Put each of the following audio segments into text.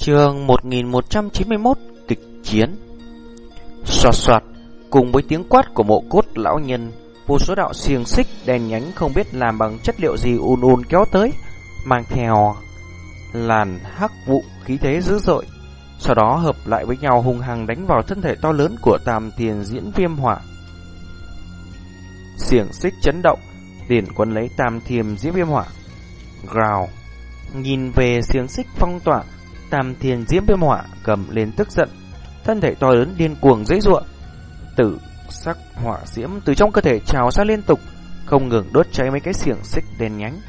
Trường 1191 Kịch Chiến. Xoạt xoạt, Cùng với tiếng quát của mộ cốt lão nhân, Vô số đạo xiềng xích đèn nhánh không biết làm bằng chất liệu gì ùn ùn kéo tới, Mang theo làn hắc vụ khí thế dữ dội, Sau đó hợp lại với nhau hung hăng đánh vào thân thể to lớn của tam tiền diễn viêm hỏa. Xiềng xích chấn động Liền quân lấy tam thiềm diễn viêm hỏa. Gào. Nhìn về xiềng xích phong tỏa Tam thiên diễm viêm hỏa cầm lên tức giận, thân thể to lớn điên cuồng dãy ruộng. Tử sắc hỏa diễm từ trong cơ thể trào ra liên tục, không ngừng đốt cháy mấy cái xiềng xích đen nhánh.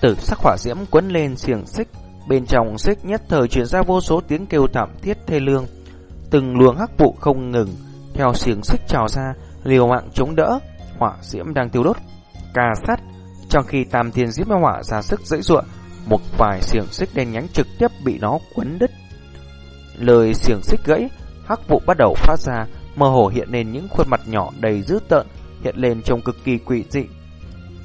Tử sắc hỏa diễm quấn lên xiềng xích, bên trong xích nhất thời truyền ra vô số tiếng kêu thảm thiết thê lương. Từng luồng hắc vụ không ngừng theo xiềng xích trào ra, liều mạng chống đỡ, hỏa diễm đang tiêu đốt, cà sát. Trong khi tam thiên diễm hỏa ra sức dãy ruộng, một vài xiềng xích đen nhánh trực tiếp bị nó quấn đứt. Lời xiềng xích gãy, hắc vụ bắt đầu phát ra, mơ hồ hiện lên những khuôn mặt nhỏ đầy dữ tợn, hiện lên trông cực kỳ quỷ dị.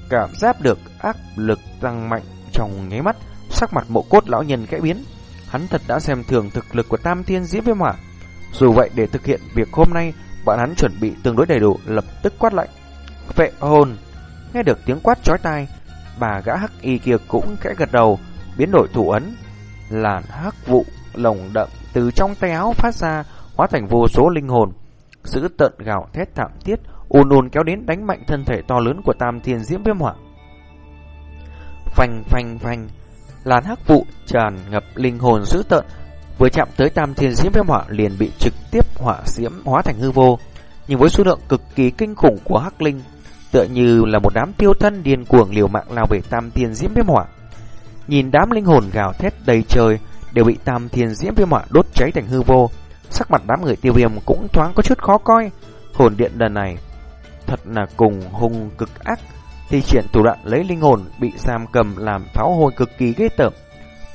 Cảm giác được áp lực tăng mạnh trong nháy mắt, sắc mặt mộ cốt lão nhân khẽ biến. Hắn thật đã xem thường thực lực của Tam Thiên Diễm Viêm Hỏa. Dù vậy để thực hiện việc hôm nay, bọn hắn chuẩn bị tương đối đầy đủ, lập tức quát lạnh. Vệ hồn! Nghe được tiếng quát chói tai, bà gã hắc y kia cũng khẽ gật đầu, biến đổi thủ ấn. Làn hắc vụ lồng đậm từ trong tay áo phát ra, hóa thành vô số linh hồn. Sự tận gào thét thảm thiết, ùn ùn kéo đến đánh mạnh thân thể to lớn của tam thiên diễm viêm hỏa. Phanh phanh phanh, làn hắc vụ tràn ngập linh hồn dữ tợn, vừa chạm tới tam thiên diễm viêm hỏa liền bị trực tiếp hỏa diễm hóa thành hư vô. Nhưng với số lượng cực kỳ kinh khủng của hắc linh, tựa như là một đám tiêu thân điên cuồng liều mạng lao về tam thiên diễm viêm hỏa. Nhìn đám linh hồn gào thét đầy trời đều bị tam thiên diễm viêm hỏa đốt cháy thành hư vô. Sắc mặt đám người tiêu viêm cũng thoáng có chút khó coi. Hồn điện lần này thật là cùng hung cực ác. Thi triển thủ đoạn lấy linh hồn bị giam cầm làm pháo hôi cực kỳ ghê tởm.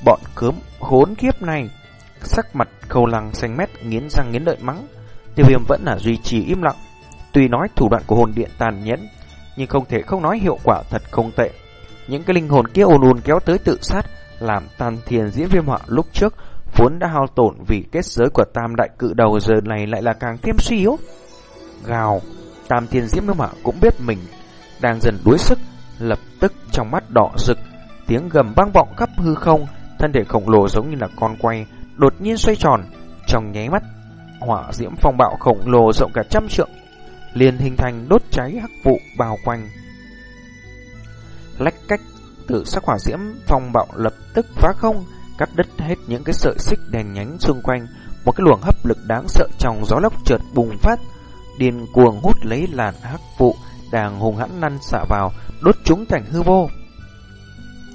Bọn khớm khốn kiếp này. Sắc mặt khâu lăng xanh mét nghiến răng nghiến lợi mắng. Tiêu viêm vẫn là duy trì im lặng. Tuy nói thủ đoạn của hồn điện tàn nhẫn nhưng không thể không nói hiệu quả thật không tệ. Những cái linh hồn kia ồn ồn kéo tới tự sát, làm tan thiền diễn viêm họa lúc trước vốn đã hao tổn vì kết giới của tam đại cự đầu giờ này lại là càng thêm suy yếu. Gào, tam thiên diễm viêm họa cũng biết mình đang dần đuối sức, lập tức trong mắt đỏ rực, tiếng gầm vang vọng khắp hư không, thân thể khổng lồ giống như là con quay, đột nhiên xoay tròn, trong nháy mắt, hỏa diễm phong bạo khổng lồ rộng cả trăm trượng liền hình thành đốt cháy hắc vụ bao quanh. Lách cách từ sắc hỏa diễm phong bạo lập tức phá không, cắt đứt hết những cái sợi xích đèn nhánh xung quanh, một cái luồng hấp lực đáng sợ trong gió lốc chợt bùng phát, điên cuồng hút lấy làn hắc vụ đang hùng hãn năn xạ vào, đốt chúng thành hư vô.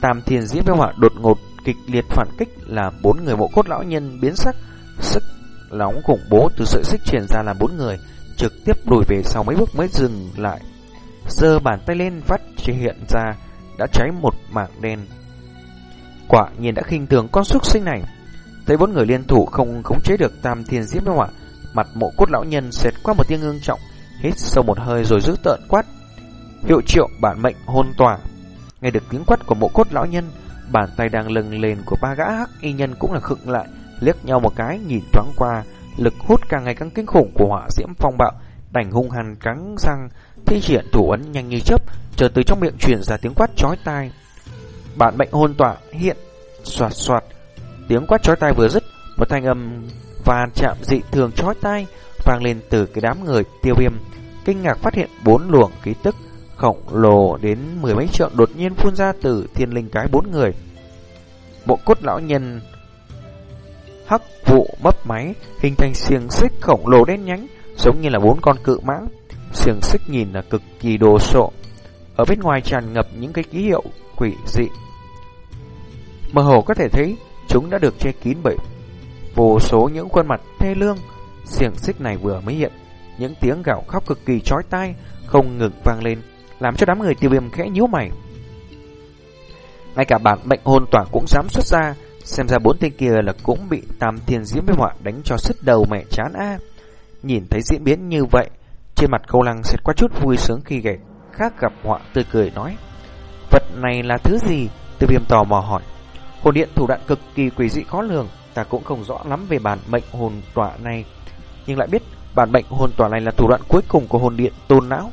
Tam Thiên Diễm Viêm Hỏa đột ngột kịch liệt phản kích là bốn người bộ cốt lão nhân biến sắc, sức nóng khủng bố từ sợi xích truyền ra làm bốn người trực tiếp lùi về sau mấy bước mới dừng lại. Giơ bàn tay lên phát chỉ hiện ra đã cháy một mảng đen. Quả nhiên đã khinh thường con xuất sinh này. Thấy bốn người liên thủ không khống chế được tam thiên diễm đâu ạ. Mặt mộ cốt lão nhân xẹt qua một tiếng ngưng trọng, hít sâu một hơi rồi giữ tợn quát. Hiệu triệu bản mệnh hôn tỏa. Nghe được tiếng quát của mộ cốt lão nhân, bàn tay đang lừng lên của ba gã hắc y nhân cũng là khựng lại, liếc nhau một cái nhìn thoáng qua, lực hút càng ngày càng kinh khủng của hỏa diễm phong bạo, đành hung hăng cắn răng, thi triển thủ ấn nhanh như chớp, chờ từ trong miệng truyền ra tiếng quát chói tai. Bản mệnh hôn tỏa hiện, xoạt xoạt, tiếng quát chói tai vừa dứt, một thanh âm và chạm dị thường chói tai vang lên từ cái đám người tiêu viêm, kinh ngạc phát hiện bốn luồng khí tức khổng lồ đến mười mấy trượng đột nhiên phun ra từ thiên linh cái bốn người. Bộ cốt lão nhân hắc vụ mấp máy, hình thành xiềng xích khổng lồ đen nhánh, giống như là bốn con cự mãng. Xiềng xích nhìn là cực kỳ đồ sộ. Ở bên ngoài tràn ngập những cái ký hiệu quỷ dị. Mơ hồ có thể thấy chúng đã được che kín bởi vô số những khuôn mặt thê lương. Xiềng xích này vừa mới hiện, những tiếng gào khóc cực kỳ chói tai không ngừng vang lên, làm cho đám người tiêu viêm khẽ nhíu mày. Ngay cả bản mệnh hồn tỏa cũng dám xuất ra, Xem ra bốn tên kia là cũng bị tam thiên diễm viêm họa đánh cho sứt đầu mẹ chán a. Nhìn thấy diễn biến như vậy, trên mặt câu lăng xẹt qua chút vui sướng khi ghẻ khác gặp họa tươi cười nói. Vật này là thứ gì? từ viêm tò mò hỏi. Hồn điện thủ đoạn cực kỳ quỷ dị khó lường, ta cũng không rõ lắm về bản mệnh hồn tỏa này, nhưng lại biết bản mệnh hồn tỏa này là thủ đoạn cuối cùng của hồn điện tôn não.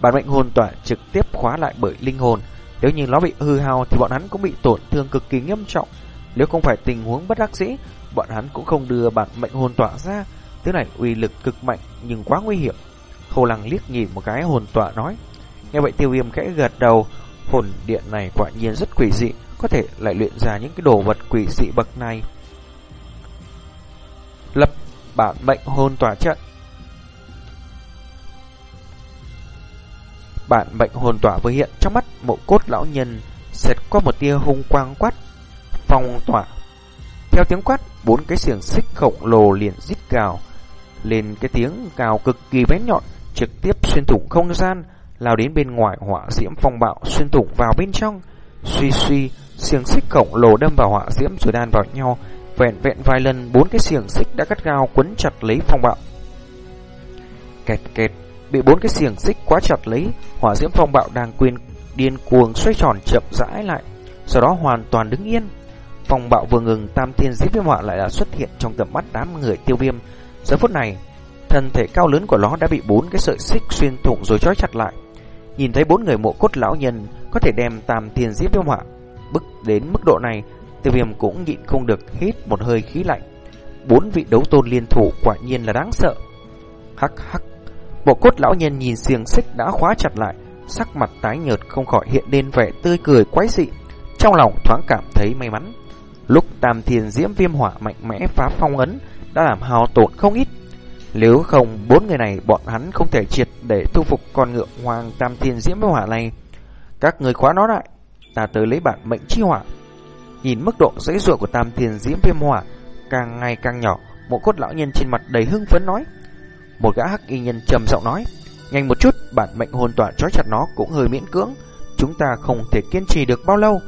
Bản mệnh hồn tỏa trực tiếp khóa lại bởi linh hồn, nếu như nó bị hư hao thì bọn hắn cũng bị tổn thương cực kỳ nghiêm trọng. Nếu không phải tình huống bất đắc dĩ, bọn hắn cũng không đưa bản mệnh hồn tỏa ra. Thứ này uy lực cực mạnh nhưng quá nguy hiểm. Khâu lăng liếc nhìn một cái hồn tỏa nói. Nghe vậy tiêu viêm khẽ gật đầu, hồn điện này quả nhiên rất quỷ dị, có thể lại luyện ra những cái đồ vật quỷ dị bậc này. Lập bản mệnh hồn tỏa trận Bản mệnh hồn tỏa vừa hiện trong mắt mộ cốt lão nhân xẹt qua một tia hung quang quát phong tỏa. Theo tiếng quát, bốn cái xiềng xích khổng lồ liền rít gào lên cái tiếng gào cực kỳ bén nhọn, trực tiếp xuyên thủng không gian, lao đến bên ngoài hỏa diễm phong bạo xuyên thủng vào bên trong. Suy suy, xiềng xích khổng lồ đâm vào hỏa diễm rồi đan vào nhau, vẹn vẹn vài lần bốn cái xiềng xích đã cắt gao quấn chặt lấy phong bạo. Kẹt kẹt, bị bốn cái xiềng xích quá chặt lấy, hỏa diễm phong bạo đang quyên điên cuồng xoay tròn chậm rãi lại, sau đó hoàn toàn đứng yên. Phong bạo vừa ngừng, Tam Thiên Diễm Viêm họa lại là xuất hiện trong tầm mắt đám người tiêu viêm. Giờ phút này, thân thể cao lớn của nó đã bị bốn cái sợi xích xuyên thủng rồi trói chặt lại. Nhìn thấy bốn người mộ cốt lão nhân có thể đem Tam Thiên Diễm Viêm họa bức đến mức độ này, tiêu viêm cũng nhịn không được hít một hơi khí lạnh. Bốn vị đấu tôn liên thủ quả nhiên là đáng sợ. Hắc hắc, bộ cốt lão nhân nhìn xiềng xích đã khóa chặt lại, sắc mặt tái nhợt không khỏi hiện lên vẻ tươi cười quái dị. Trong lòng thoáng cảm thấy may mắn. Lúc tam thiên diễm viêm hỏa mạnh mẽ phá phong ấn đã làm hao tổn không ít. Nếu không, bốn người này bọn hắn không thể triệt để thu phục con ngựa hoàng tam thiên diễm viêm hỏa này. Các người khóa nó lại, ta tới lấy bản mệnh chi hỏa. Nhìn mức độ dãy ruộng của tam thiên diễm viêm hỏa càng ngày càng nhỏ, một cốt lão nhân trên mặt đầy hưng phấn nói. Một gã hắc y nhân trầm giọng nói, nhanh một chút, bản mệnh hồn tỏa trói chặt nó cũng hơi miễn cưỡng, chúng ta không thể kiên trì được bao lâu.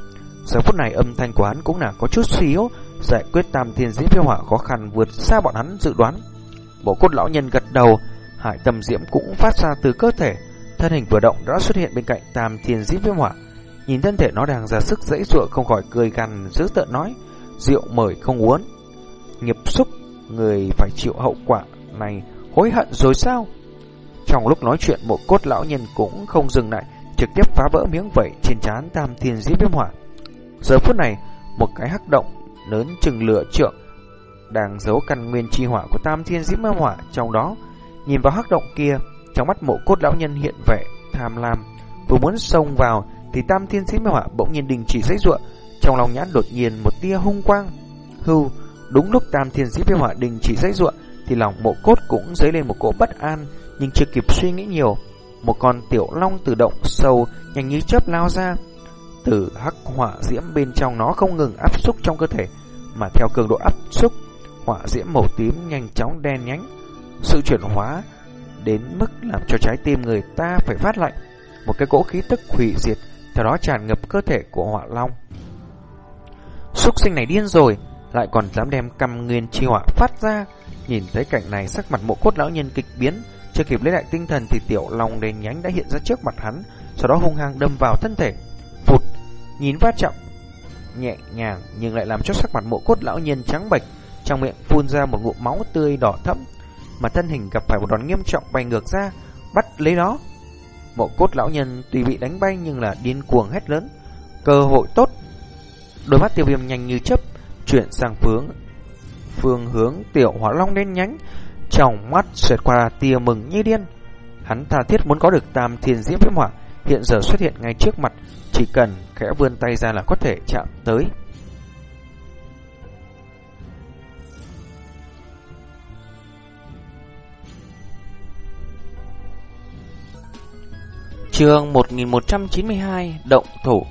Giờ phút này âm thanh của hắn cũng là có chút suy yếu, giải quyết tam thiên diễm phiêu hỏa khó khăn vượt xa bọn hắn dự đoán. Bộ cốt lão nhân gật đầu, hải tâm diễm cũng phát ra từ cơ thể, thân hình vừa động đã xuất hiện bên cạnh tam thiên diễm phiêu hỏa. Nhìn thân thể nó đang ra sức dãy dụa không khỏi cười gằn dữ tợn nói, rượu mời không uống. Nghiệp xúc, người phải chịu hậu quả này hối hận rồi sao? Trong lúc nói chuyện bộ cốt lão nhân cũng không dừng lại, trực tiếp phá vỡ miếng vẩy trên trán tam thiên diễm viêm hỏa. Giờ phút này, một cái hắc động lớn chừng lửa trượng đang giấu căn nguyên chi hỏa của Tam Thiên Diễm Ma Hỏa trong đó. Nhìn vào hắc động kia, trong mắt mộ cốt lão nhân hiện vẻ tham lam, vừa muốn xông vào thì Tam Thiên Diễm Ma Hỏa bỗng nhiên đình chỉ dãy ruộng, trong lòng nhãn đột nhiên một tia hung quang. Hưu, đúng lúc Tam Thiên Diễm Ma Hỏa đình chỉ dãy ruộng thì lòng mộ cốt cũng dấy lên một cỗ bất an, nhưng chưa kịp suy nghĩ nhiều, một con tiểu long từ động sâu nhanh như chớp lao ra, từ hắc hỏa diễm bên trong nó không ngừng áp xúc trong cơ thể, mà theo cường độ áp xúc, hỏa diễm màu tím nhanh chóng đen nhánh. Sự chuyển hóa đến mức làm cho trái tim người ta phải phát lạnh. Một cái cỗ khí tức hủy diệt theo đó tràn ngập cơ thể của hỏa long. Xúc sinh này điên rồi, lại còn dám đem cầm nguyên chi hỏa phát ra. Nhìn thấy cảnh này sắc mặt mộ cốt lão nhân kịch biến, chưa kịp lấy lại tinh thần thì tiểu long đen nhánh đã hiện ra trước mặt hắn, sau đó hung hăng đâm vào thân thể. Phụt, nhìn va trọng nhẹ nhàng nhưng lại làm cho sắc mặt mộ cốt lão nhân trắng bệch, trong miệng phun ra một ngụm máu tươi đỏ thẫm, mà thân hình gặp phải một đòn nghiêm trọng bay ngược ra, bắt lấy nó. Mộ cốt lão nhân tuy bị đánh bay nhưng là điên cuồng hét lớn, cơ hội tốt. Đôi mắt tiêu viêm nhanh như chớp chuyển sang phương phương hướng tiểu hỏa long đen nhánh, trong mắt xẹt qua tia mừng như điên. Hắn tha thiết muốn có được tam thiên diễm viêm hỏa, hiện giờ xuất hiện ngay trước mặt, chỉ cần khẽ vươn tay ra là có thể chạm tới. Trường 1192 Động thủ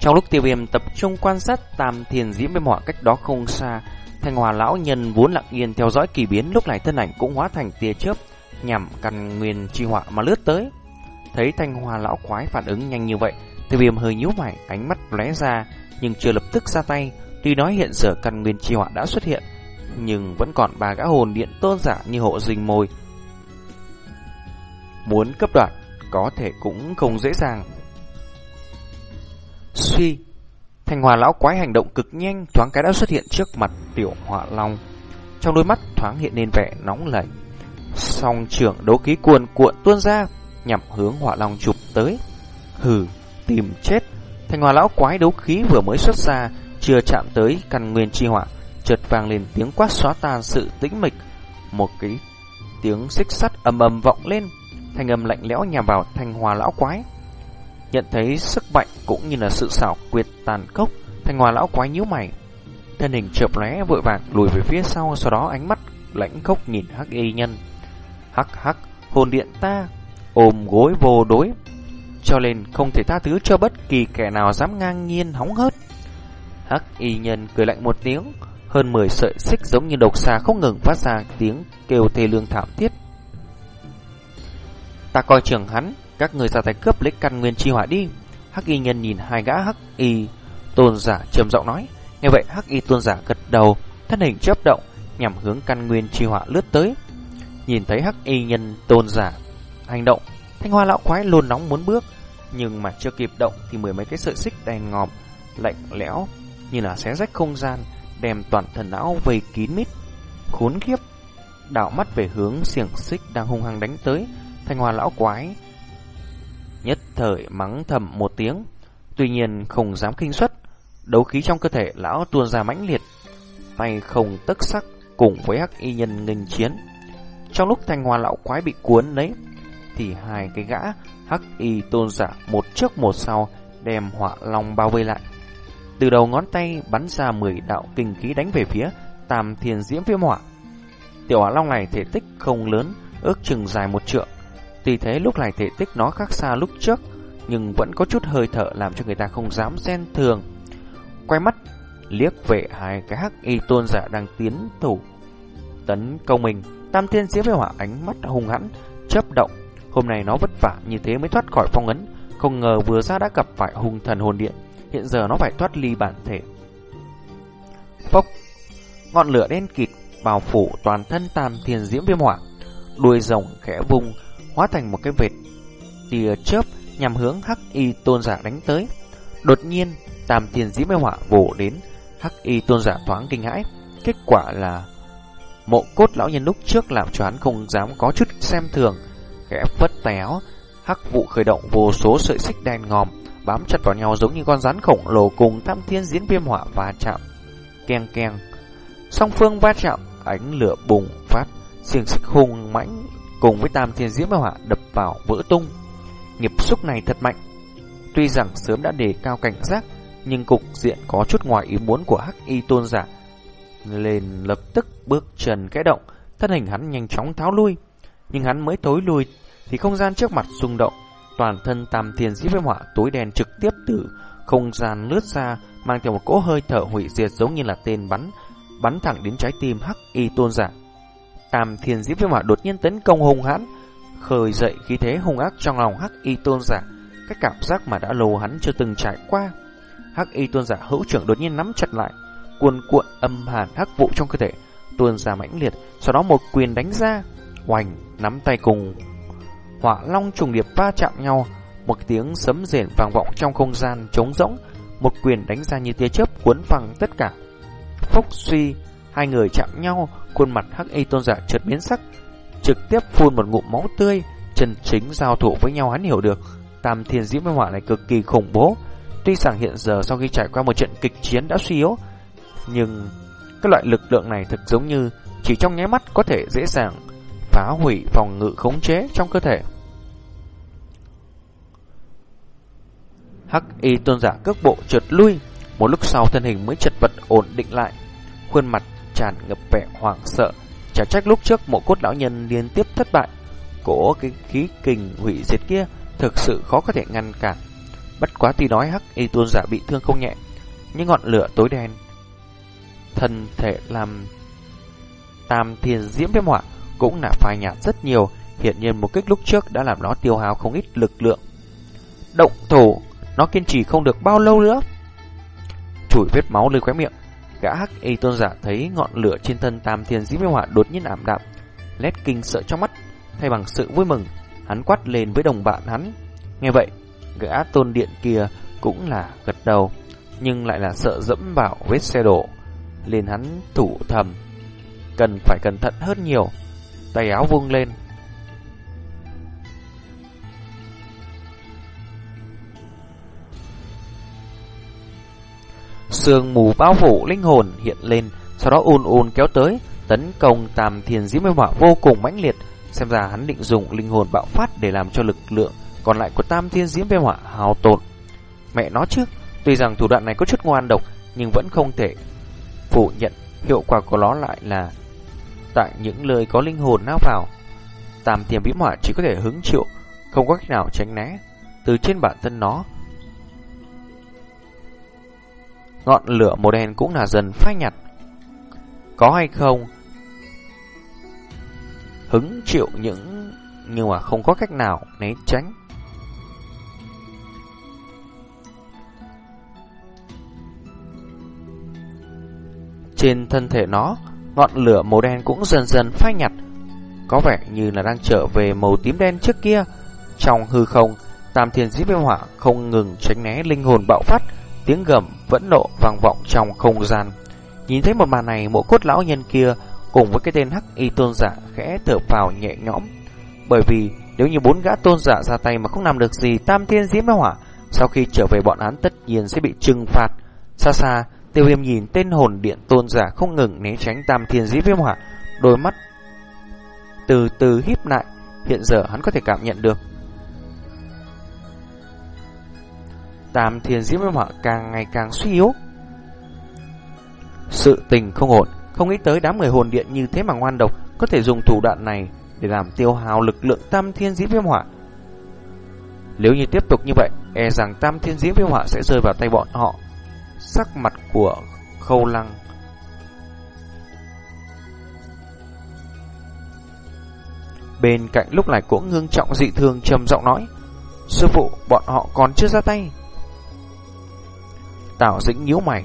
Trong lúc tiêu viêm tập trung quan sát tam thiền diễm với mọi cách đó không xa, thanh hòa lão nhân vốn lặng yên theo dõi kỳ biến lúc này thân ảnh cũng hóa thành tia chớp nhằm căn nguyên chi hỏa mà lướt tới. Thấy thanh hòa lão quái phản ứng nhanh như vậy, tiêu viêm hơi nhíu mày, ánh mắt lóe ra, nhưng chưa lập tức ra tay. Tuy nói hiện giờ căn nguyên chi hỏa đã xuất hiện, nhưng vẫn còn ba gã hồn điện tôn giả như hộ rình môi. Muốn cấp đoạt, có thể cũng không dễ dàng. Suy, thành hòa lão quái hành động cực nhanh, thoáng cái đã xuất hiện trước mặt tiểu hỏa long. Trong đôi mắt thoáng hiện lên vẻ nóng lạnh. Song trưởng đấu khí cuồn cuộn tuôn ra, nhằm hướng hỏa long chụp tới. Hừ, tìm chết. Thanh hòa lão quái đấu khí vừa mới xuất ra, chưa chạm tới căn nguyên chi hỏa, chợt vang lên tiếng quát xóa tan sự tĩnh mịch. Một cái tiếng xích sắt ầm ầm vọng lên, thanh âm lạnh lẽo nhằm vào thanh hòa lão quái. Nhận thấy sức mạnh cũng như là sự xảo quyệt tàn cốc, thanh hòa lão quái nhíu mày. Thân hình chợp lóe vội vàng lùi về phía sau, sau đó ánh mắt lãnh khốc nhìn hắc y nhân. Hắc hắc, hồn điện ta, ôm gối vô đối, cho nên không thể tha thứ cho bất kỳ kẻ nào dám ngang nhiên hóng hớt. Hắc y nhân cười lạnh một tiếng, hơn 10 sợi xích giống như độc xà không ngừng phát ra tiếng kêu thê lương thảm thiết. Ta coi trưởng hắn, các người ra tay cướp lấy căn nguyên chi hỏa đi. Hắc y nhân nhìn hai gã hắc y tôn giả trầm giọng nói. Nghe vậy hắc y tôn giả gật đầu, thân hình chớp động nhằm hướng căn nguyên chi hỏa lướt tới. Nhìn thấy hắc y nhân tôn giả hành động, thanh hoa lão quái luôn nóng muốn bước, nhưng mà chưa kịp động thì mười mấy cái sợi xích đen ngòm lạnh lẽo như là xé rách không gian, đem toàn thần não vây kín mít. Khốn khiếp, đảo mắt về hướng xiềng xích đang hung hăng đánh tới, thanh hoa lão quái nhất thời mắng thầm một tiếng, tuy nhiên không dám kinh xuất, đấu khí trong cơ thể lão tuôn ra mãnh liệt, tay không tức sắc cùng với hắc y nhân nghênh chiến. Trong lúc thanh hoa lão quái bị cuốn lấy, thì hai cái gã hắc y tôn giả một trước một sau đem họa long bao vây lại. Từ đầu ngón tay bắn ra 10 đạo kinh khí đánh về phía tam thiên diễm viêm hỏa. Tiểu hỏa long này thể tích không lớn, ước chừng dài một trượng. Tuy thế lúc này thể tích nó khác xa lúc trước, nhưng vẫn có chút hơi thở làm cho người ta không dám xen thường. Quay mắt, liếc về hai cái hắc y tôn giả đang tiến thủ. Tấn công mình, tam thiên diễm viêm hỏa ánh mắt hung hãn, chớp động. Hôm nay nó vất vả như thế mới thoát khỏi phong ấn, không ngờ vừa ra đã gặp phải hung thần hồn điện. Hiện giờ nó phải thoát ly bản thể. Phốc, ngọn lửa đen kịt bao phủ toàn thân tam thiên diễm viêm hỏa, đuôi rồng khẽ vung, hóa thành một cái vệt tia chớp nhằm hướng hắc y tôn giả đánh tới. Đột nhiên, tam thiên diễm viêm hỏa vồ đến, hắc y tôn giả thoáng kinh hãi, kết quả là mộ cốt lão nhân lúc trước làm cho hắn không dám có chút xem thường, khẽ phất téo, hắc vụ khởi động vô số sợi xích đen ngòm bám chặt vào nhau giống như con rắn khổng lồ cùng tam thiên diễn viêm hỏa va chạm. Keng keng. Song phương va chạm, ánh lửa bùng phát, xiềng xích hùng mãnh cùng với tam thiên diễn viêm hỏa đập vào vỡ tung. Nghiệp xúc này thật mạnh. Tuy rằng sớm đã đề cao cảnh giác, nhưng cục diện có chút ngoài ý muốn của Hắc Y tôn giả. Lên lập tức bước chân kẽ động, thân hình hắn nhanh chóng tháo lui. Nhưng hắn mới tối lui thì không gian trước mặt rung động, Toàn thân tam thiên diễm viêm hỏa tối đen trực tiếp từ không gian lướt ra, mang theo một cỗ hơi thở hủy diệt giống như là tên bắn, bắn thẳng đến trái tim Hắc Y tôn giả. Tam thiên diễm viêm hỏa đột nhiên tấn công hung hãn, khởi dậy khí thế hung ác trong lòng Hắc Y tôn giả, cái cảm giác mà đã lâu hắn chưa từng trải qua. Hắc Y tôn giả hữu trưởng đột nhiên nắm chặt lại, cuồn cuộn âm hàn hắc vụ trong cơ thể tuôn ra mãnh liệt, sau đó một quyền đánh ra, hoành nắm tay cùng hỏa long trùng điệp va chạm nhau, một tiếng sấm rền vang vọng trong không gian trống rỗng, một quyền đánh ra như tia chớp cuốn phăng tất cả. Phốc suy, hai người chạm nhau, khuôn mặt hắc y tôn giả chợt biến sắc, trực tiếp phun một ngụm máu tươi, chân chính giao thủ với nhau hắn hiểu được, tam thiên diễm minh hỏa này cực kỳ khủng bố. Tuy rằng hiện giờ sau khi trải qua một trận kịch chiến đã suy yếu, nhưng cái loại lực lượng này thực giống như chỉ trong nháy mắt có thể dễ dàng phá hủy phòng ngự khống chế trong cơ thể. Hắc y tôn giả cước bộ trượt lui, một lúc sau thân hình mới chật vật ổn định lại, khuôn mặt tràn ngập vẻ hoảng sợ, chả trách lúc trước mộ cốt lão nhân liên tiếp thất bại, cổ cái khí kình hủy diệt kia thực sự khó có thể ngăn cản. Bất quá tuy nói Hắc y tôn giả bị thương không nhẹ, nhưng ngọn lửa tối đen thân thể làm tam thiên diễm viêm hỏa cũng là phai nhạt rất nhiều, hiện nhiên một kích lúc trước đã làm nó tiêu hao không ít lực lượng. Động thủ, nó kiên trì không được bao lâu nữa. Chủi vết máu lên khóe miệng, gã hắc y tôn giả thấy ngọn lửa trên thân tam thiên dĩ miêu hỏa đột nhiên ảm đạm, lét kinh sợ trong mắt, thay bằng sự vui mừng, hắn quát lên với đồng bạn hắn. Nghe vậy, gã tôn điện kia cũng là gật đầu, nhưng lại là sợ dẫm vào vết xe đổ. Liền hắn thủ thầm, cần phải cẩn thận hơn nhiều. Tay áo vung lên. Sương mù bao phủ linh hồn hiện lên, sau đó ùn ùn kéo tới, tấn công Tam Thiên Diễm Minh Hỏa vô cùng mãnh liệt. Xem ra hắn định dùng linh hồn bạo phát để làm cho lực lượng còn lại của Tam Thiên Diễm Viêm Hỏa hao tổn. Mẹ nó chứ, tuy rằng thủ đoạn này có chút ngoan độc, nhưng vẫn không thể phủ nhận hiệu quả của nó lại là tại những lời có linh hồn náo vào. Tam tiềm bí Hỏa chỉ có thể hứng chịu, không có cách nào tránh né từ trên bản thân nó. Ngọn lửa màu đen cũng là dần phai nhạt. Có hay không? Hứng chịu những nhưng mà không có cách nào né tránh. Trên thân thể nó, ngọn lửa màu đen cũng dần dần phai nhạt, có vẻ như là đang trở về màu tím đen trước kia. Trong hư không, Tam Thiên Diễm Viêm Hỏa không ngừng tránh né linh hồn bạo phát, tiếng gầm vẫn nộ vang vọng trong không gian. Nhìn thấy một màn này, mộ cốt lão nhân kia cùng với cái tên Hắc Y Tôn giả khẽ thở phào nhẹ nhõm, bởi vì nếu như bốn gã tôn giả ra tay mà không làm được gì, Tam Thiên Diễm Viêm Hỏa sau khi trở về bọn án tất nhiên sẽ bị trừng phạt. Xa xa, Tiêu viêm nhìn tên hồn điện tôn giả không ngừng né tránh tam thiên dĩ viêm hỏa, đôi mắt từ từ híp lại, hiện giờ hắn có thể cảm nhận được. Tam thiên dĩ viêm hỏa càng ngày càng suy yếu. Sự tình không ổn, không nghĩ tới đám người hồn điện như thế mà ngoan độc có thể dùng thủ đoạn này để làm tiêu hao lực lượng tam thiên dĩ viêm hỏa. Nếu như tiếp tục như vậy, e rằng tam thiên dĩ viêm hỏa sẽ rơi vào tay bọn họ sắc mặt của khâu lăng. Bên cạnh lúc này cũng ngưng trọng dị thường trầm giọng nói, sư phụ bọn họ còn chưa ra tay. Tào dĩnh nhíu mày,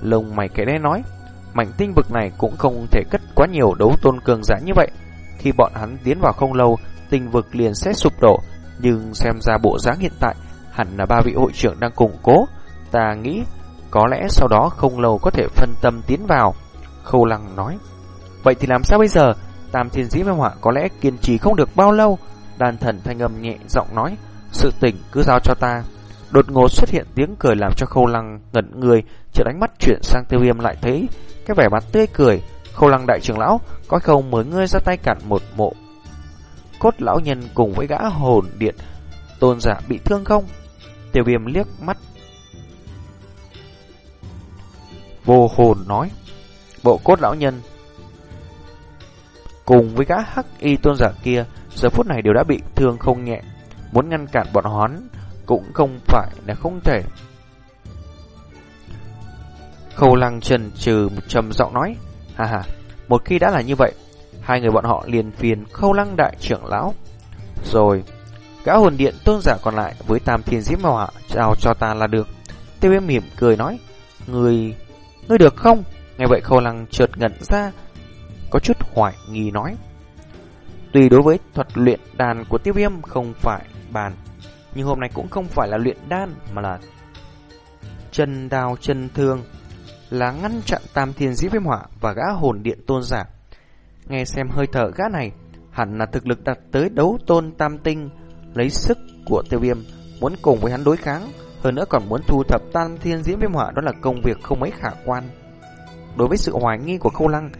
lông mày kẽ đen nói, mảnh tinh vực này cũng không thể cất quá nhiều đấu tôn cường giả như vậy. Khi bọn hắn tiến vào không lâu, tinh vực liền sẽ sụp đổ, nhưng xem ra bộ dáng hiện tại hẳn là ba vị hội trưởng đang củng cố. Ta nghĩ có lẽ sau đó không lâu có thể phân tâm tiến vào. Khâu lăng nói. Vậy thì làm sao bây giờ? Tam thiên dĩ với họa có lẽ kiên trì không được bao lâu. Đàn thần thanh âm nhẹ giọng nói. Sự tỉnh cứ giao cho ta. Đột ngột xuất hiện tiếng cười làm cho khâu lăng ngẩn người. Chợt ánh mắt chuyển sang tiêu viêm lại thấy cái vẻ mặt tươi cười. Khâu lăng đại trưởng lão, có không mới ngươi ra tay cản một mộ. Cốt lão nhân cùng với gã hồn điện tôn giả bị thương không? Tiêu viêm liếc mắt Vô hồn nói. Bộ cốt lão nhân. Cùng với gã hắc y tôn giả kia, Giờ phút này đều đã bị thương không nhẹ. Muốn ngăn cản bọn hoán Cũng không phải là không thể. Khâu lăng trần trừ một trầm giọng nói. Hà hà Một khi đã là như vậy, Hai người bọn họ liền phiền khâu lăng đại trưởng lão. Rồi, Gã hồn điện tôn giả còn lại Với tam thiên diễm hỏa Chào cho ta là được. Tiêu viêm mỉm cười nói. Người Ngươi được không? Nghe vậy khâu lăng trượt ngẩn ra, có chút hoài nghi nói. Tuy đối với thuật luyện đàn của tiêu viêm không phải bàn, nhưng hôm nay cũng không phải là luyện đan mà là chân đào chân thương, là ngăn chặn tam thiên dĩ viêm hỏa và gã hồn điện tôn giả. Nghe xem hơi thở gã này, hẳn là thực lực đạt tới đấu tôn tam tinh, lấy sức của tiêu viêm, muốn cùng với hắn đối kháng, hơn nữa còn muốn thu thập tam thiên diễm viêm hỏa đó là công việc không mấy khả quan. Đối với sự hoài nghi của khâu lăng,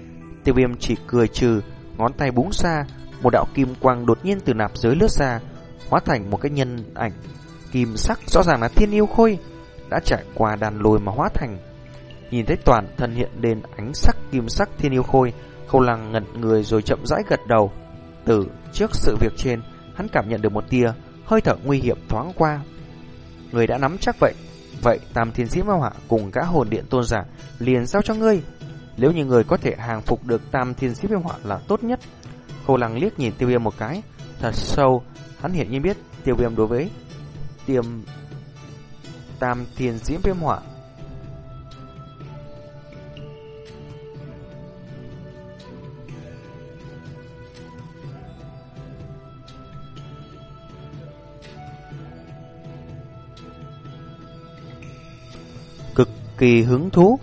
tiêu viêm chỉ cười trừ, ngón tay búng xa, một đạo kim quang đột nhiên từ nạp giới lướt ra, hóa thành một cái nhân ảnh kim sắc rõ ràng là thiên yêu khôi, đã trải qua đàn lôi mà hóa thành. Nhìn thấy toàn thân hiện lên ánh sắc kim sắc thiên yêu khôi, khâu lăng ngẩn người rồi chậm rãi gật đầu. Từ trước sự việc trên, hắn cảm nhận được một tia hơi thở nguy hiểm thoáng qua, Người đã nắm chắc vậy. Vậy tam thiên sĩ ma hỏa cùng gã hồn điện tôn giả Liền giao cho ngươi. Nếu như người có thể hàng phục được tam thiên sĩ viêm hỏa là tốt nhất. Khâu lăng liếc nhìn tiêu viêm một cái. Thật sâu, Hắn hiển nhiên biết tiêu viêm đối với tiêm Tam thiên diễm viêm cực kỳ hứng thú.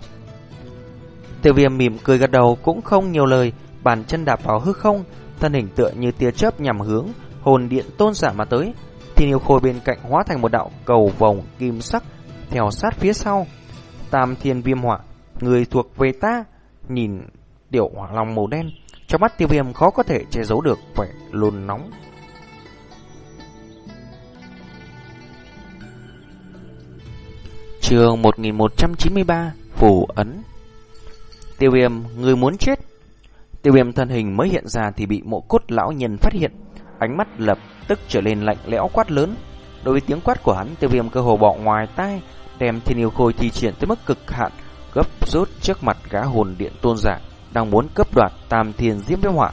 Tiêu viêm mỉm cười gật đầu cũng không nhiều lời, bàn chân đạp vào hư không, thân hình tựa như tia chớp nhằm hướng hồn điện tôn giả mà tới. Thiên yêu khôi bên cạnh hóa thành một đạo cầu vòng kim sắc theo sát phía sau. Tam thiên viêm họa, người thuộc về ta, nhìn tiểu hỏa long màu đen, trong mắt tiêu viêm khó có thể che giấu được vẻ lùn nóng. Trường 1193 Phủ ấn. Tiêu viêm, người muốn chết. Tiêu viêm thân hình mới hiện ra thì bị mộ cốt lão nhân phát hiện. Ánh mắt lập tức trở lên lạnh lẽo quát lớn. Đối với tiếng quát của hắn Tiêu viêm cơ hồ bỏ ngoài tai Đem thiên yêu khôi thi triển tới mức cực hạn Gấp rút trước mặt gã hồn điện tôn giả Đang muốn cấp đoạt tam thiên diễm viêm họa.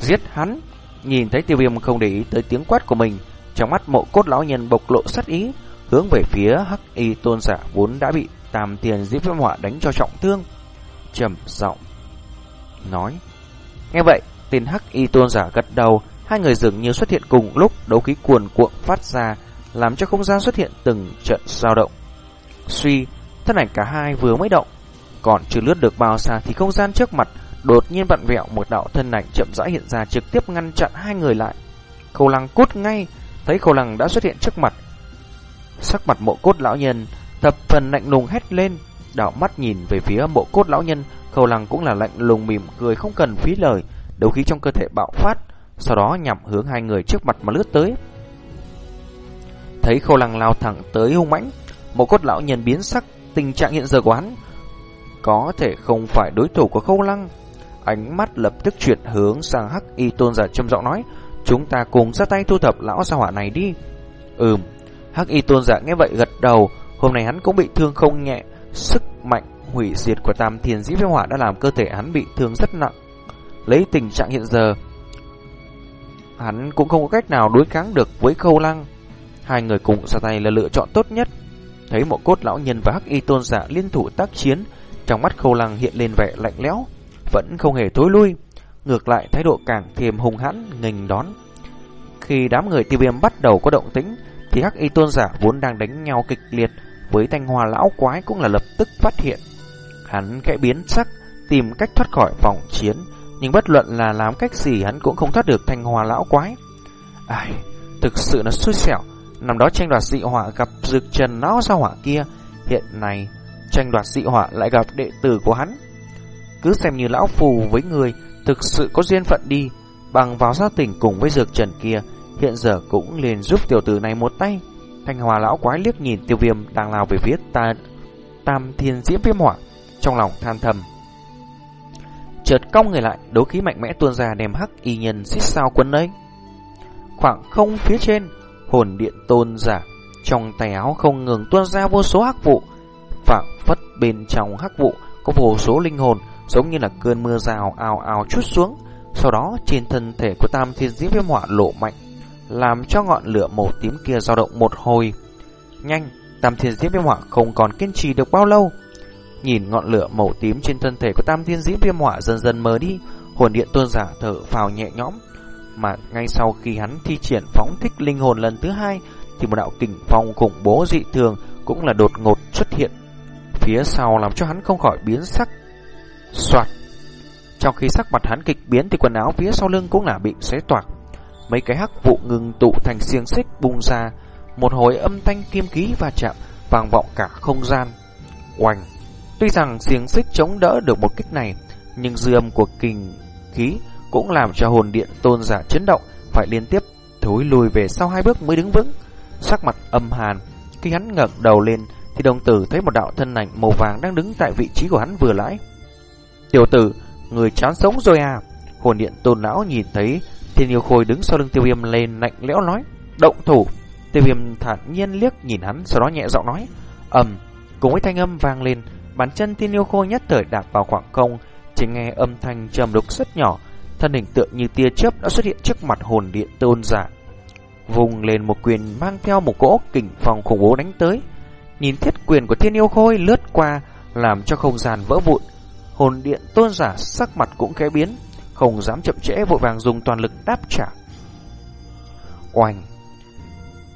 Giết hắn! Nhìn thấy tiêu viêm không để ý tới tiếng quát của mình Trong mắt mộ cốt lão nhân bộc lộ sát ý hướng về phía hắc y tôn giả vốn đã bị tam tiền diễm viêm họa đánh cho trọng thương. Trầm giọng nói, nghe vậy, tên hắc y tôn giả gật đầu, hai người dường như xuất hiện cùng lúc, đấu khí cuồn cuộn phát ra, làm cho không gian xuất hiện từng trận dao động. Suy, thân ảnh cả hai vừa mới động, còn chưa lướt được bao xa thì không gian trước mặt đột nhiên vặn vẹo, một đạo thân ảnh chậm rãi hiện ra trực tiếp ngăn chặn hai người lại. Khâu lăng cút ngay, thấy khâu lăng đã xuất hiện trước mặt Sắc mặt mộ cốt lão nhân Thập phần lạnh lùng hét lên, Đảo mắt nhìn về phía mộ cốt lão nhân, Khâu lăng cũng là lạnh lùng mỉm cười không cần phí lời, Đấu khí trong cơ thể bạo phát, Sau đó nhằm hướng hai người trước mặt mà lướt tới. Thấy khâu lăng lao thẳng tới hung mãnh, Mộ cốt lão nhân biến sắc, Tình trạng hiện giờ của hắn Có thể không phải đối thủ của khâu lăng. Ánh mắt lập tức chuyển hướng sang hắc y tôn giả trầm giọng nói, Chúng ta cùng ra tay thu thập lão gia hỏa này đi. Ừm Hắc y tôn giả nghe vậy gật đầu, hôm nay hắn cũng bị thương không nhẹ, sức mạnh hủy diệt của tam thiên dĩ viêm hỏa đã làm cơ thể hắn bị thương rất nặng. Lấy tình trạng hiện giờ, hắn cũng không có cách nào đối kháng được với khâu lăng. Hai người cùng ra tay là lựa chọn tốt nhất. Thấy mộ cốt lão nhân và hắc y tôn giả liên thủ tác chiến, trong mắt khâu lăng hiện lên vẻ lạnh lẽo, vẫn không hề thối lui. Ngược lại thái độ càng thêm hung hãn, nghênh đón. Khi đám người tiêu viêm bắt đầu có động tĩnh, thì hắc y tôn giả vốn đang đánh nhau kịch liệt với thanh hoa lão quái cũng là lập tức phát hiện. Hắn khẽ biến sắc, tìm cách thoát khỏi vòng chiến, nhưng bất luận là làm cách gì hắn cũng không thoát được thanh hoa lão quái. Ai, thực sự là xui xẻo, năm đó tranh đoạt dị họa gặp dược trần não sao hỏa kia, hiện nay tranh đoạt dị họa lại gặp đệ tử của hắn. Cứ xem như lão phù với người, thực sự có duyên phận đi, bằng vào gia tình cùng với dược trần kia, hiện giờ cũng liền giúp tiểu tử này một tay. Thanh hòa lão quái liếc nhìn tiêu viêm đang lao về phía ta, tam thiên diễm viêm hỏa, trong lòng than thầm. Chợt cong người lại, đấu khí mạnh mẽ tuôn ra đem hắc y nhân xích sao quân ấy. Khoảng không phía trên, hồn điện tôn giả, trong tay áo không ngừng tuôn ra vô số hắc vụ, phảng phất bên trong hắc vụ có vô số linh hồn giống như là cơn mưa rào ào ào chút xuống. Sau đó trên thân thể của tam thiên diễm viêm hỏa lộ mạnh làm cho ngọn lửa màu tím kia dao động một hồi. Nhanh, Tam Thiên Diễm Viêm Hỏa không còn kiên trì được bao lâu. Nhìn ngọn lửa màu tím trên thân thể của Tam Thiên Diễm Viêm Hỏa dần dần mờ đi, hồn điện tôn giả thở phào nhẹ nhõm. Mà ngay sau khi hắn thi triển phóng thích linh hồn lần thứ hai, thì một đạo kình phong khủng bố dị thường cũng là đột ngột xuất hiện. Phía sau làm cho hắn không khỏi biến sắc. Soạt. Trong khi sắc mặt hắn kịch biến thì quần áo phía sau lưng cũng là bị xé toạc. Mấy cái hắc vụ ngừng tụ thành xiềng xích bung ra, một hồi âm thanh kim khí va chạm vang vọng cả không gian. Oanh! Tuy rằng xiềng xích chống đỡ được một kích này, nhưng dư âm của kình khí cũng làm cho hồn điện tôn giả chấn động, phải liên tiếp thối lùi về sau hai bước mới đứng vững. Sắc mặt âm hàn, khi hắn ngẩng đầu lên thì đồng tử thấy một đạo thân ảnh màu vàng đang đứng tại vị trí của hắn vừa lãi. Tiểu tử, người chán sống rồi à? Hồn điện tôn lão nhìn thấy Thiên yêu khôi đứng sau lưng tiêu viêm lên lạnh lẽo nói, Động thủ. Tiêu viêm thản nhiên liếc nhìn hắn, Sau đó nhẹ giọng nói, ầm. Cùng với thanh âm vang lên, Bàn chân thiên yêu khôi nhất thời đạp vào khoảng không, Chỉ nghe âm thanh trầm đục rất nhỏ, Thân hình tượng như tia chớp đã xuất hiện trước mặt hồn điện tôn giả. Vùng lên một quyền mang theo một cỗ kình phòng khủng bố đánh tới. Nhìn thiết quyền của thiên yêu khôi lướt qua, Làm cho không gian vỡ vụn. Hồn điện tôn giả sắc mặt cũng khẽ biến không dám chậm trễ vội vàng dùng toàn lực đáp trả. Oanh!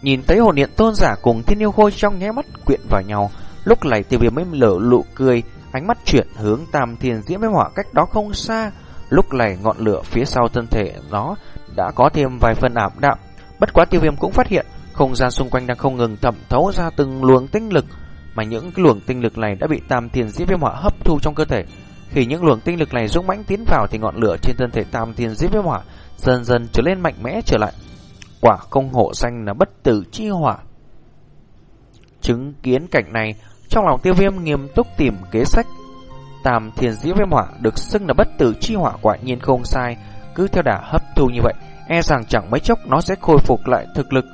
Nhìn thấy hồn điện tôn giả cùng thiên yêu khôi trong nháy mắt quyện vào nhau, Lúc này tiêu viêm mới lở lụ cười, ánh mắt chuyển hướng tam thiên diễm viêm hỏa cách đó không xa. Lúc này ngọn lửa phía sau thân thể nó đã có thêm vài phần ảm đạm. Bất quá tiêu viêm cũng phát hiện không gian xung quanh đang không ngừng thẩm thấu ra từng luồng tinh lực, mà những luồng tinh lực này đã bị tam thiên diễm viêm hỏa hấp thu trong cơ thể. Khi những luồng tinh lực này dũng mãnh tiến vào thì ngọn lửa trên thân thể tam thiên diễm viêm hỏa dần dần trở lên mạnh mẽ trở lại. Quả công hộ xanh là bất tử chi hỏa. Chứng kiến cảnh này, trong lòng tiêu viêm nghiêm túc tìm kế sách. Tam thiên diễm viêm hỏa được xưng là bất tử chi hỏa quả nhiên không sai, cứ theo đà hấp thu như vậy, e rằng chẳng mấy chốc nó sẽ khôi phục lại thực lực.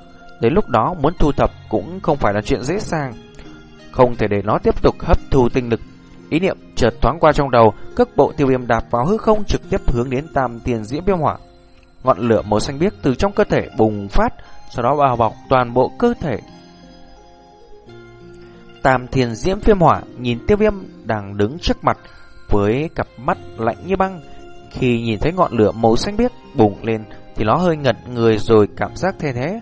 Đến lúc đó muốn thu thập cũng không phải là chuyện dễ dàng. Không thể để nó tiếp tục hấp thu tinh lực. Ý niệm chợt thoáng qua trong đầu, cước bộ tiêu viêm đạp vào hư không trực tiếp hướng đến tam tiền diễm viêm hỏa. Ngọn lửa màu xanh biếc từ trong cơ thể bùng phát, sau đó bao bọc toàn bộ cơ thể. Tam thiền diễm viêm hỏa nhìn tiêu viêm đang đứng trước mặt với cặp mắt lạnh như băng. Khi nhìn thấy ngọn lửa màu xanh biếc bùng lên thì nó hơi ngật người rồi cảm giác thế thế.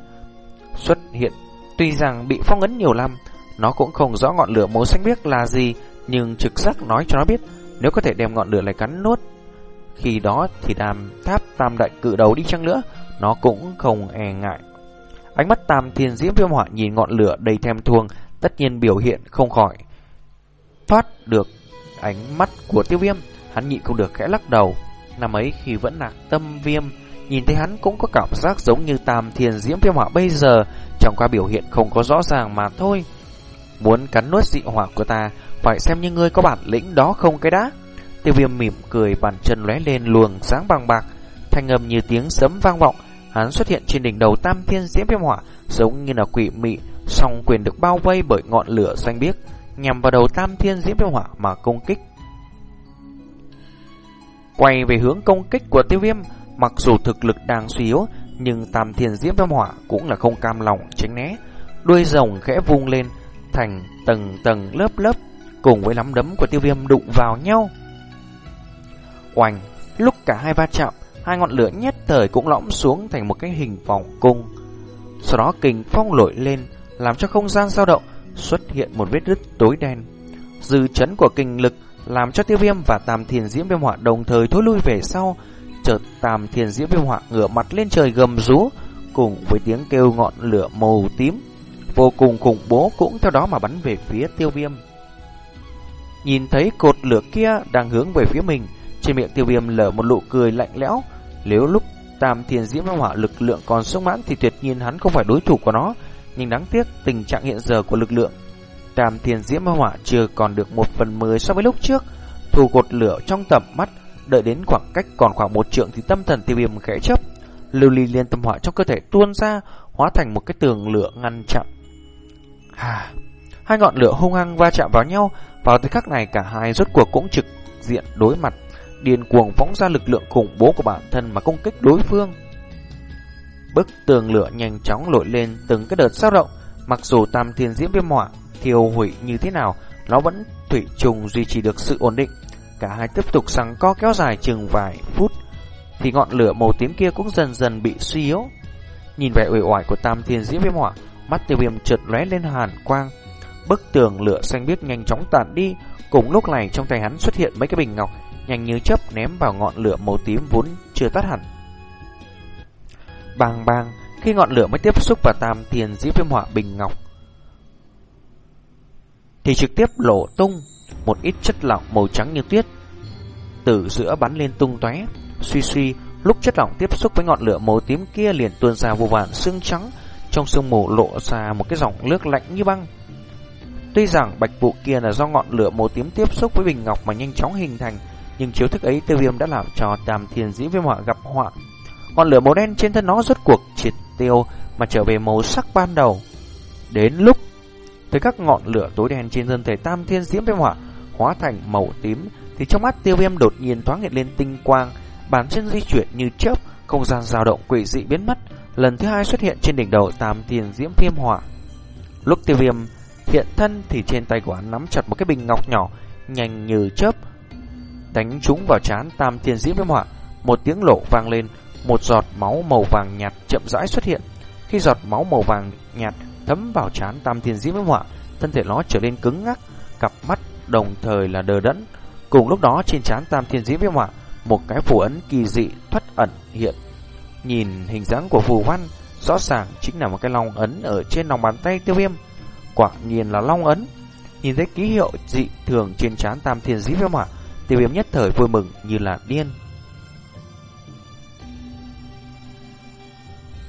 Xuất hiện tuy rằng bị phong ấn nhiều năm, nó cũng không rõ ngọn lửa màu xanh biếc là gì, nhưng trực giác nói cho nó biết nếu có thể đem ngọn lửa này cắn nuốt. Khi đó thì đàm tháp tam đại cự đầu đi chăng nữa, nó cũng không e ngại. Ánh mắt tam thiên diễm viêm hỏa nhìn ngọn lửa đầy thèm thuồng, tất nhiên biểu hiện không khỏi. thoát được ánh mắt của tiêu viêm, hắn nhịn không được khẽ lắc đầu. Năm ấy khi vẫn nạc tâm viêm, nhìn thấy hắn cũng có cảm giác giống như tam thiên diễm viêm hỏa bây giờ, trong qua biểu hiện không có rõ ràng mà thôi. Muốn cắn nuốt dị hỏa của ta, phải xem như ngươi có bản lĩnh đó không cái đã. Tiêu viêm mỉm cười bàn chân lóe lên luồng sáng bằng bạc, thanh âm như tiếng sấm vang vọng, hắn xuất hiện trên đỉnh đầu tam thiên diễm viêm hỏa, giống như là quỷ mị, song quyền được bao vây bởi ngọn lửa xanh biếc, nhằm vào đầu tam thiên diễm viêm hỏa mà công kích. Quay về hướng công kích của tiêu viêm, mặc dù thực lực đang suy yếu, nhưng tam thiên diễm viêm hỏa cũng là không cam lòng tránh né. Đuôi rồng khẽ vung lên, thành tầng tầng lớp lớp, cùng với nắm đấm của tiêu viêm đụng vào nhau. Oành, lúc cả hai va chạm, hai ngọn lửa nhất thời cũng lõm xuống thành một cái hình vòng cung. Sau đó kình phong nổi lên, làm cho không gian dao động, xuất hiện một vết rứt tối đen. Dư chấn của kinh lực làm cho tiêu viêm và tam thiền diễm viêm họa đồng thời thối lui về sau. Chợt tam thiền diễm viêm họa ngửa mặt lên trời gầm rú, cùng với tiếng kêu ngọn lửa màu tím. Vô cùng khủng bố cũng theo đó mà bắn về phía tiêu viêm. Nhìn thấy cột lửa kia đang hướng về phía mình, trên miệng tiêu viêm lở một nụ cười lạnh lẽo. Nếu lúc tam thiền diễm viêm hỏa lực lượng còn sung mãn thì tuyệt nhiên hắn không phải đối thủ của nó. Nhưng đáng tiếc tình trạng hiện giờ của lực lượng Tam thiền diễm hỏa chưa còn được một phần mười so với lúc trước Thu cột lửa trong tầm mắt Đợi đến khoảng cách còn khoảng một trượng Thì tâm thần tiêu viêm khẽ chấp Lưu ly liên tâm hỏa trong cơ thể tuôn ra Hóa thành một cái tường lửa ngăn chặn Hà Hai ngọn lửa hung hăng va chạm vào nhau Vào thời khắc này cả hai rốt cuộc cũng trực diện đối mặt Điên cuồng phóng ra lực lượng khủng bố của bản thân Mà công kích đối phương Bức tường lửa nhanh chóng lội lên từng cái đợt dao động, mặc dù tam thiên diễm viêm hỏa thiêu hủy như thế nào, nó vẫn thủy trùng duy trì được sự ổn định. Cả hai tiếp tục sằng co kéo dài chừng vài phút, thì ngọn lửa màu tím kia cũng dần dần bị suy yếu. Nhìn vẻ uể oải của tam thiên diễm viêm hỏa, mắt tiêu viêm chợt lóe lên hàn quang. Bức tường lửa xanh biếc nhanh chóng tàn đi, cùng lúc này trong tay hắn xuất hiện mấy cái bình ngọc, nhanh như chớp ném vào ngọn lửa màu tím vốn chưa tắt hẳn. Bang bang, khi ngọn lửa mới tiếp xúc vào tam tiền diễm viêm họa bình ngọc, thì trực tiếp lộ tung một ít chất lỏng màu trắng như tuyết từ giữa bắn lên tung tóe. Suy suy, lúc chất lỏng tiếp xúc với ngọn lửa màu tím kia liền tuôn ra vô vàn sương trắng, trong sương mù lộ ra một cái dòng nước lạnh như băng. Tuy rằng bạch vụ kia là do ngọn lửa màu tím tiếp xúc với bình ngọc mà nhanh chóng hình thành, nhưng chiếu thức ấy tiêu viêm đã làm cho tam thiền dĩ viêm họa gặp họa Ngọn lửa màu đen trên thân nó rốt cuộc triệt tiêu mà trở về màu sắc ban đầu. Đến lúc thấy các ngọn lửa tối đen trên thân thể tam thiên diễm viêm hỏa hóa thành màu tím thì trong mắt tiêu viêm đột nhiên thoáng hiện lên tinh quang, bản chân di chuyển như chớp, không gian dao động quỷ dị biến mất, lần thứ hai xuất hiện trên đỉnh đầu tam thiên diễm viêm hỏa. Lúc tiêu viêm hiện thân thì trên tay của hắn nắm chặt một cái bình ngọc nhỏ, nhanh như chớp, đánh trúng vào trán tam thiên diễm viêm hỏa, một tiếng lộ vang lên, một giọt máu màu vàng nhạt chậm rãi xuất hiện. Khi giọt máu màu vàng nhạt thấm vào trán Tam Thiên Diễm Viêm Hỏa, thân thể nó trở nên cứng ngắc, cặp mắt đồng thời là đờ đẫn. Cùng lúc đó trên trán Tam Thiên Diễm Viêm Hỏa, một cái phù ấn kỳ dị thoát ẩn hiện. Nhìn hình dáng của phù văn, rõ ràng chính là một cái long ấn ở trên lòng bàn tay Tiêu Viêm. Quả nhiên là long ấn. Nhìn thấy ký hiệu dị thường trên trán Tam Thiên Dĩ Viêm Hỏa, Tiêu Viêm nhất thời vui mừng như là điên.